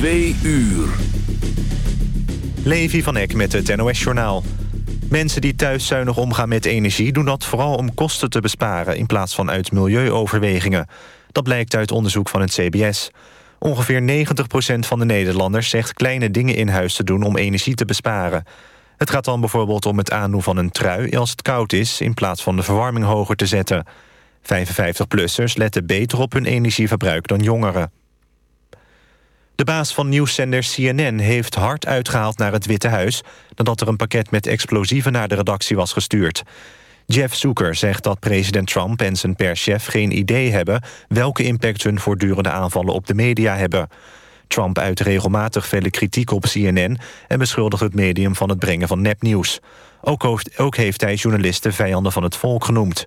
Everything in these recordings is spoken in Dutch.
Twee uur. Levi van Eck met het NOS-journaal. Mensen die thuis zuinig omgaan met energie... doen dat vooral om kosten te besparen... in plaats van uit milieuoverwegingen. Dat blijkt uit onderzoek van het CBS. Ongeveer 90% van de Nederlanders zegt kleine dingen in huis te doen... om energie te besparen. Het gaat dan bijvoorbeeld om het aandoen van een trui als het koud is... in plaats van de verwarming hoger te zetten. 55-plussers letten beter op hun energieverbruik dan jongeren. De baas van nieuwszender CNN heeft hard uitgehaald naar het Witte Huis... nadat er een pakket met explosieven naar de redactie was gestuurd. Jeff Zucker zegt dat president Trump en zijn perschef geen idee hebben... welke impact hun voortdurende aanvallen op de media hebben. Trump uit regelmatig vele kritiek op CNN... en beschuldigt het medium van het brengen van nepnieuws. Ook, ook heeft hij journalisten vijanden van het volk genoemd.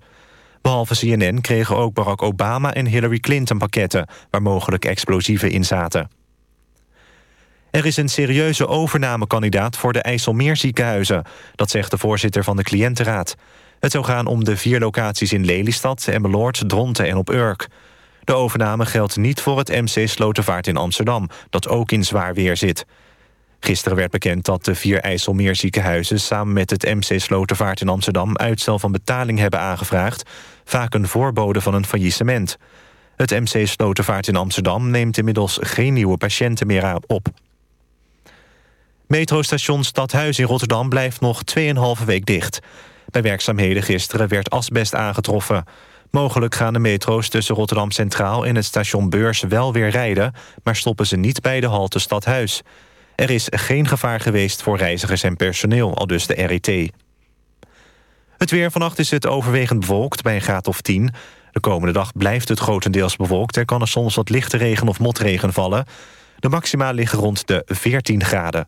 Behalve CNN kregen ook Barack Obama en Hillary Clinton pakketten... waar mogelijk explosieven in zaten. Er is een serieuze overnamekandidaat voor de IJsselmeerziekenhuizen. Dat zegt de voorzitter van de cliëntenraad. Het zou gaan om de vier locaties in Lelystad, Emmeloord, Dronten en op Urk. De overname geldt niet voor het MC Slotervaart in Amsterdam... dat ook in zwaar weer zit. Gisteren werd bekend dat de vier IJsselmeerziekenhuizen... samen met het MC Slotervaart in Amsterdam... uitstel van betaling hebben aangevraagd... vaak een voorbode van een faillissement. Het MC Slotervaart in Amsterdam neemt inmiddels geen nieuwe patiënten meer op. Metrostation Stadhuis in Rotterdam blijft nog 2,5 week dicht. Bij werkzaamheden gisteren werd asbest aangetroffen. Mogelijk gaan de metro's tussen Rotterdam Centraal en het station Beurs wel weer rijden... maar stoppen ze niet bij de halte Stadhuis. Er is geen gevaar geweest voor reizigers en personeel, al dus de RET. Het weer vannacht is het overwegend bewolkt bij een graad of 10. De komende dag blijft het grotendeels bewolkt... Er kan er soms wat lichte regen of motregen vallen. De maxima liggen rond de 14 graden.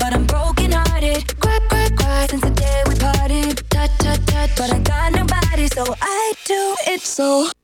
But I'm. Cry, cry, cry since the day we parted. But I got nobody, so I do it so.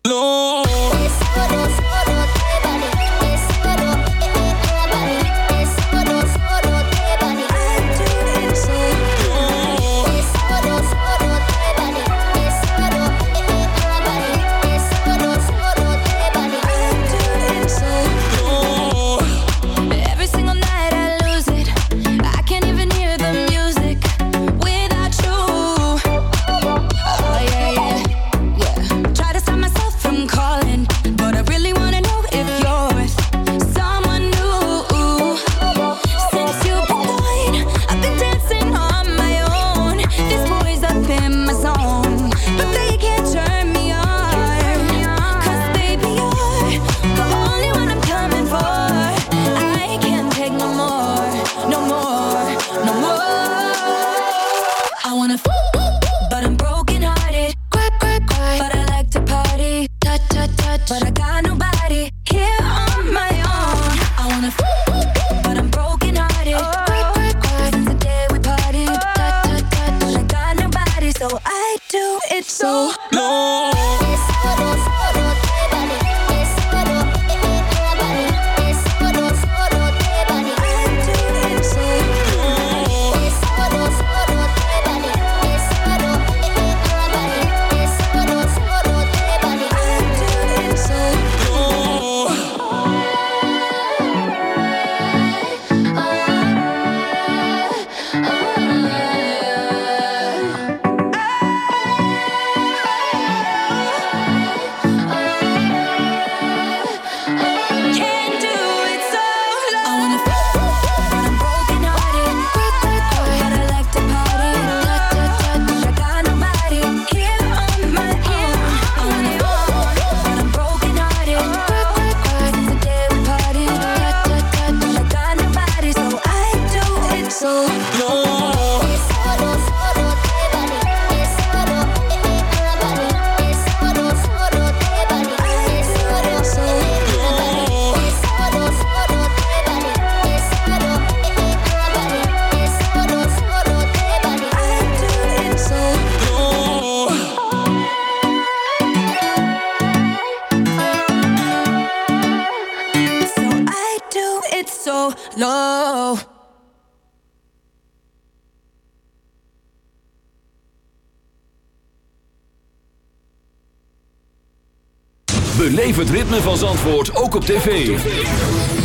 Zandvoort ook op tv.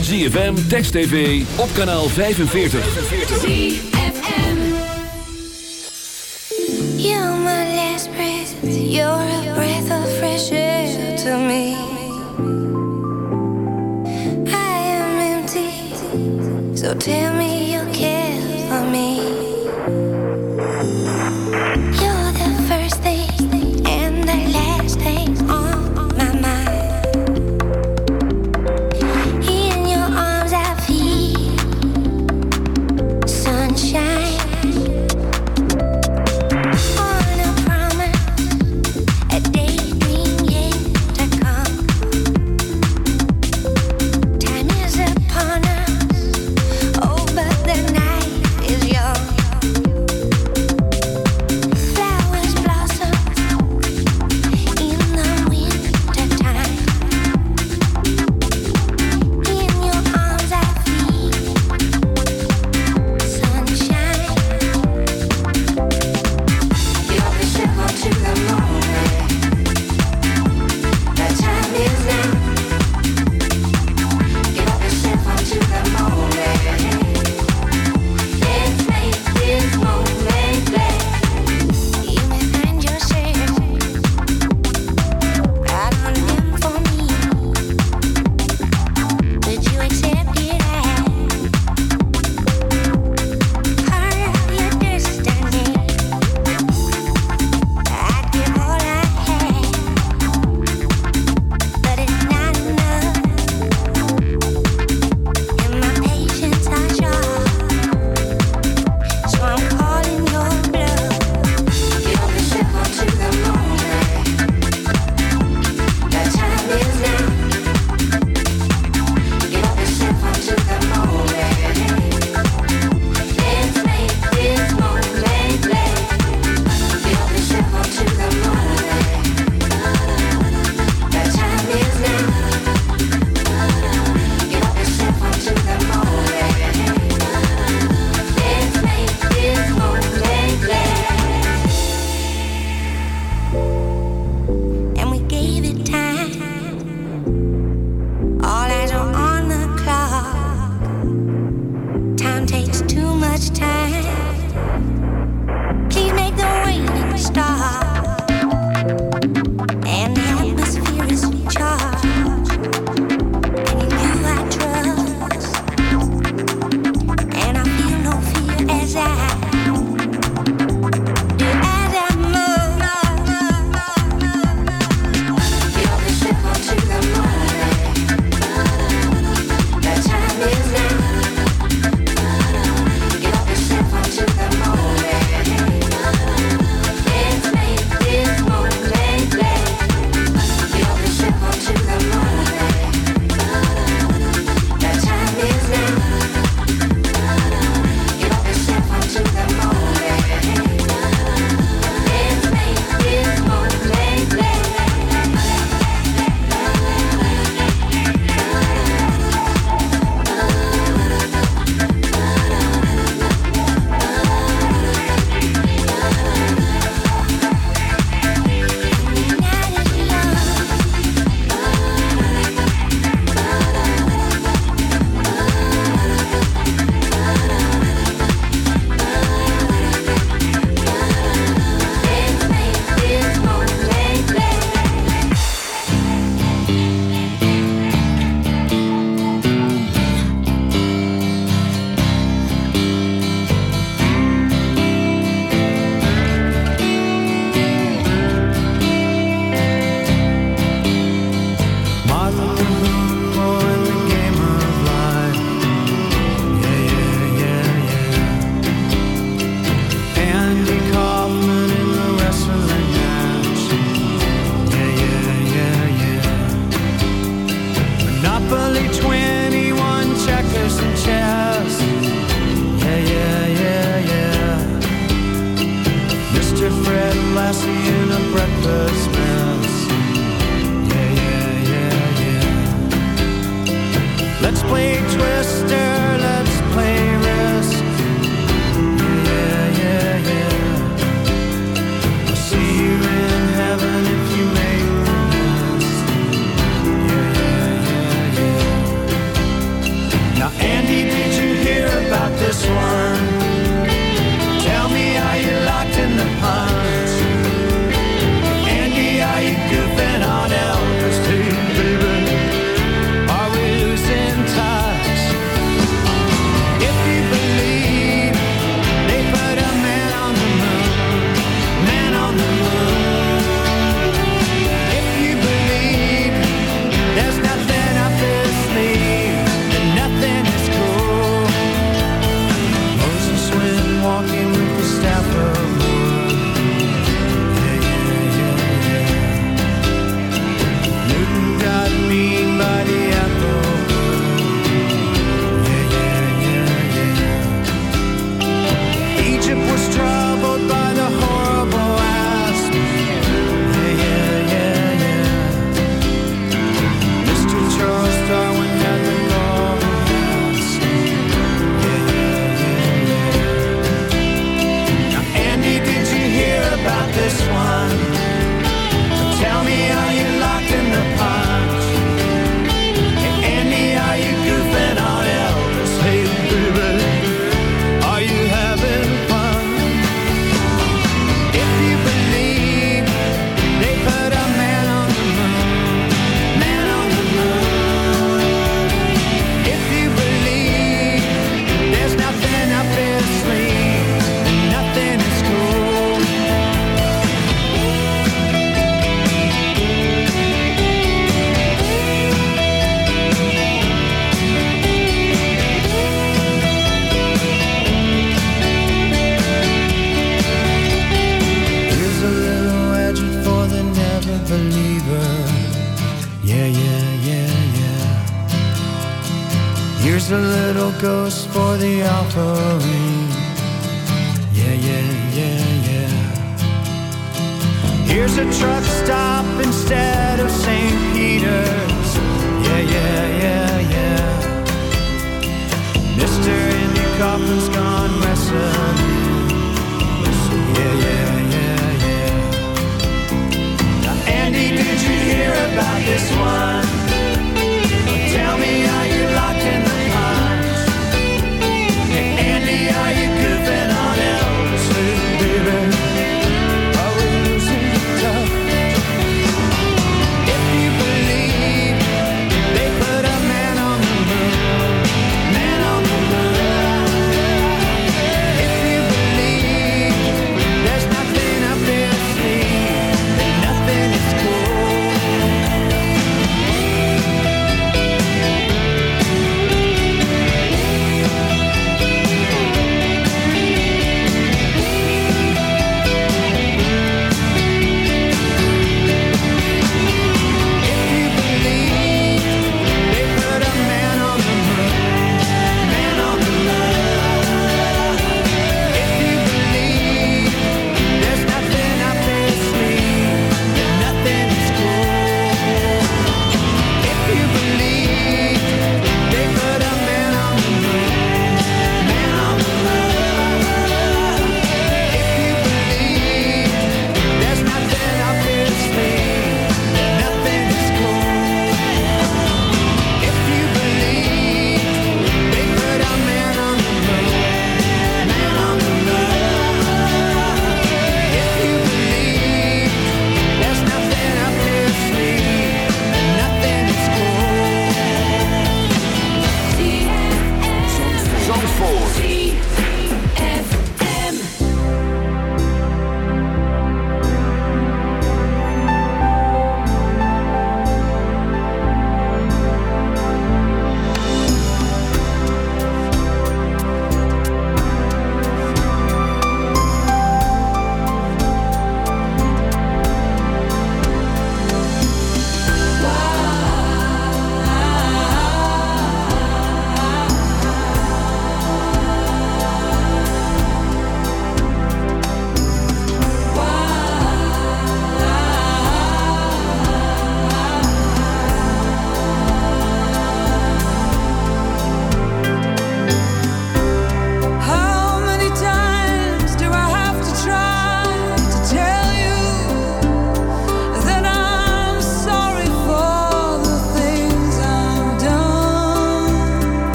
ZFM, Text TV, op kanaal 45. ZFM You're my last present. you're a breath of fresh air to me. I am empty, so tell me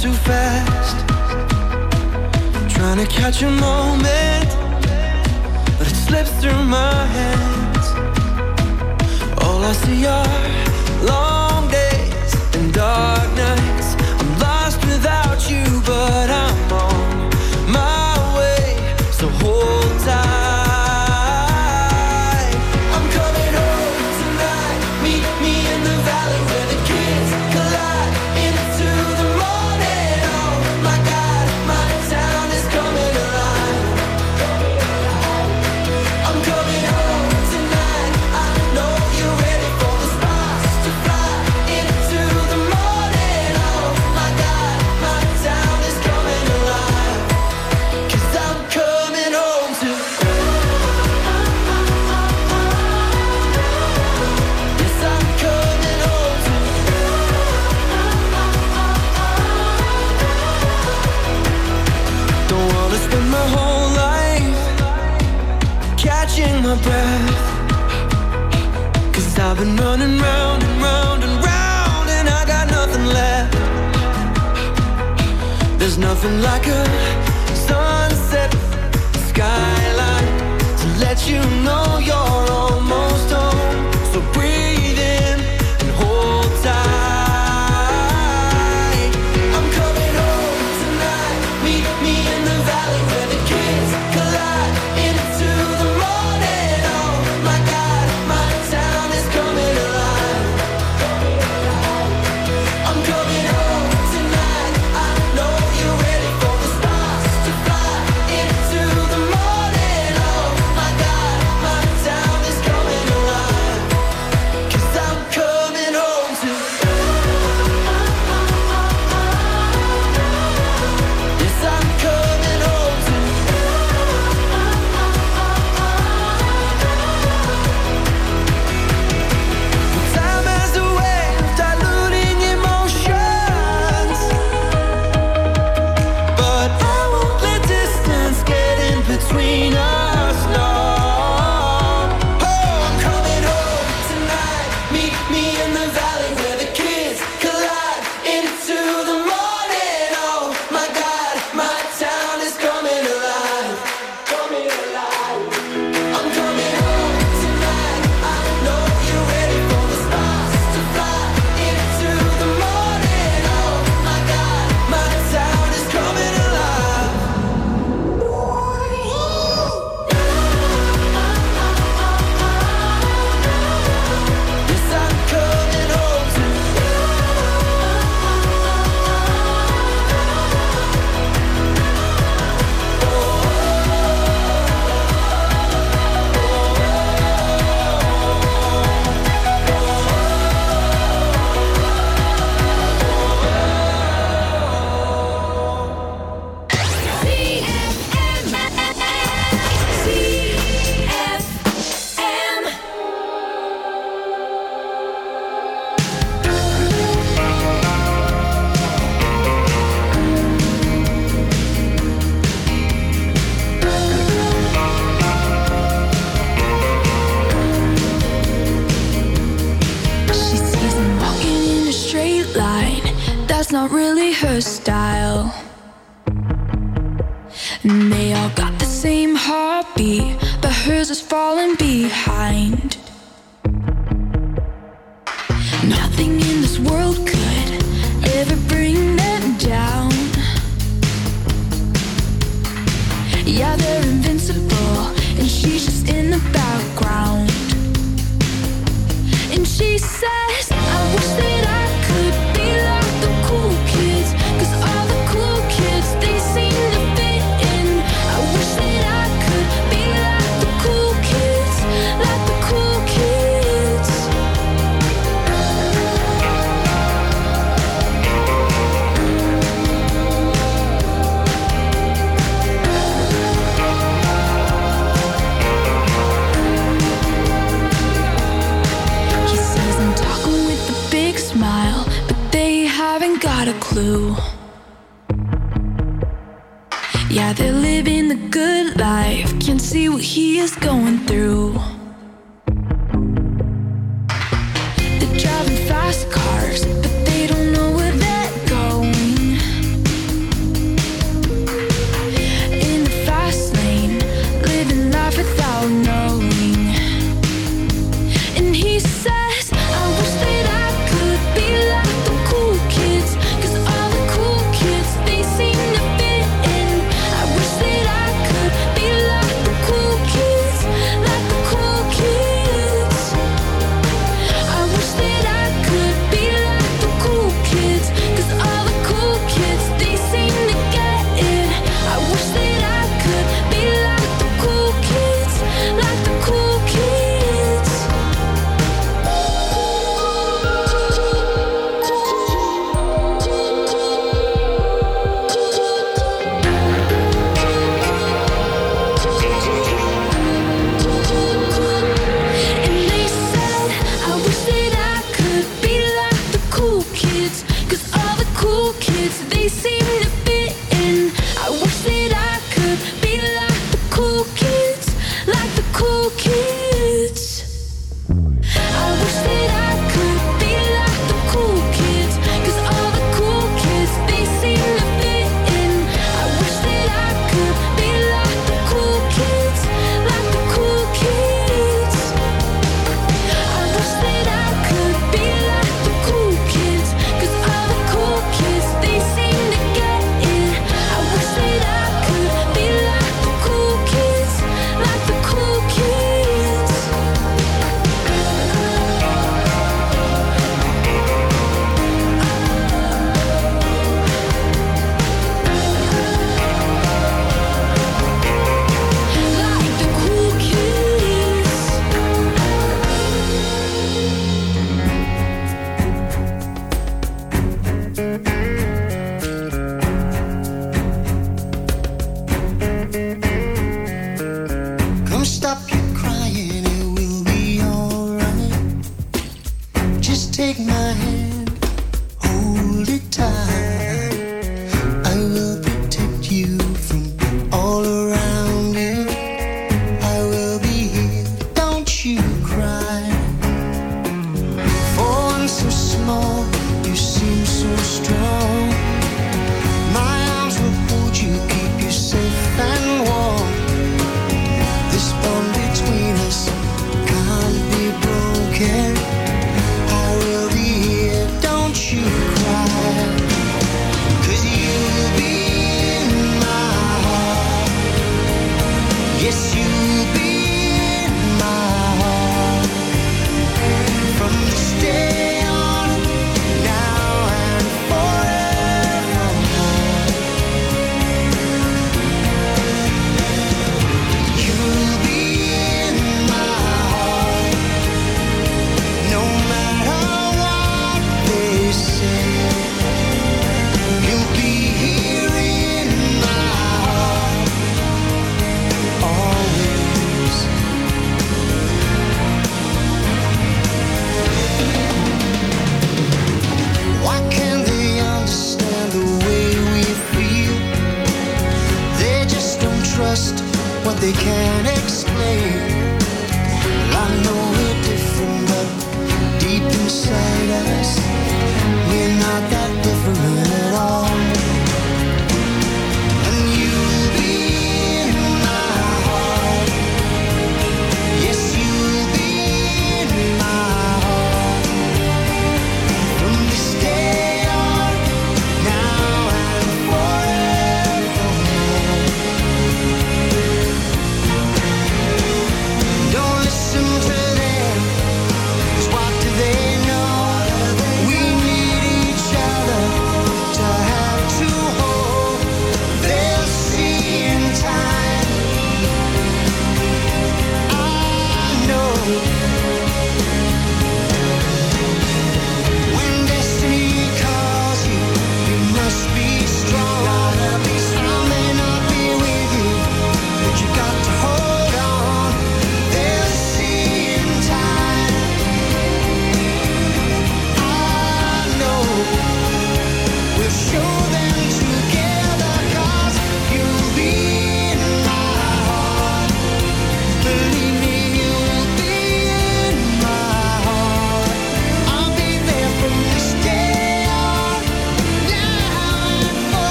too fast. Trying to catch a moment, but it slips through my hands. All I see are long. moving like a sunset skyline to let you know you're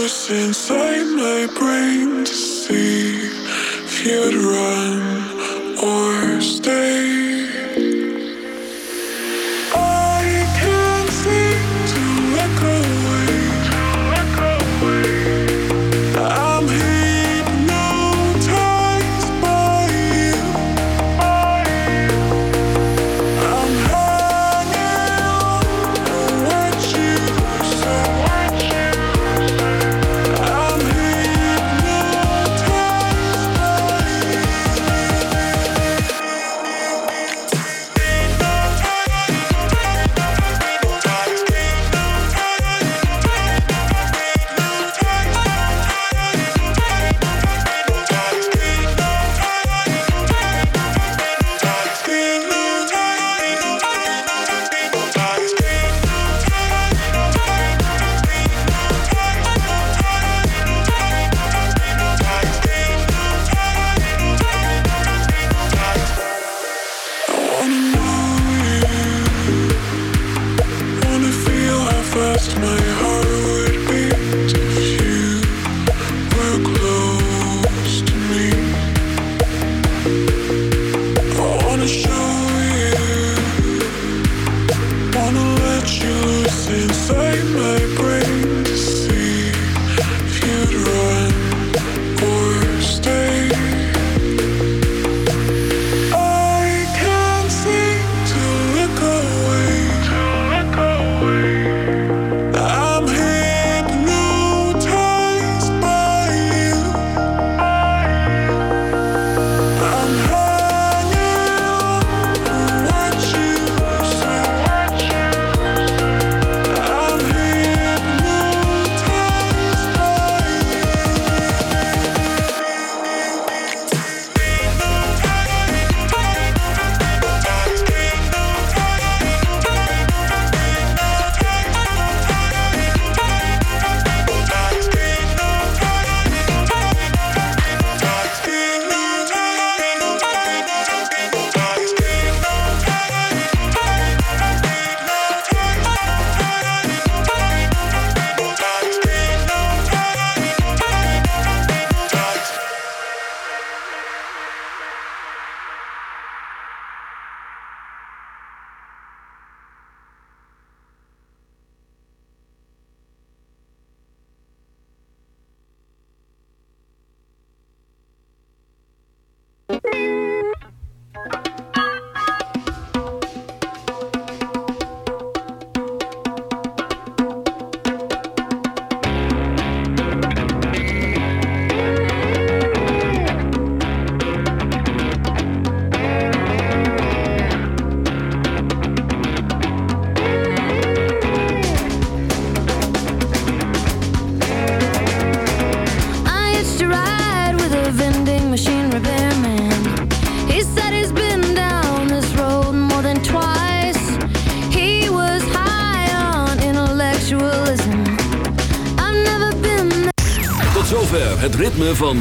force inside my brain to see if you'd run or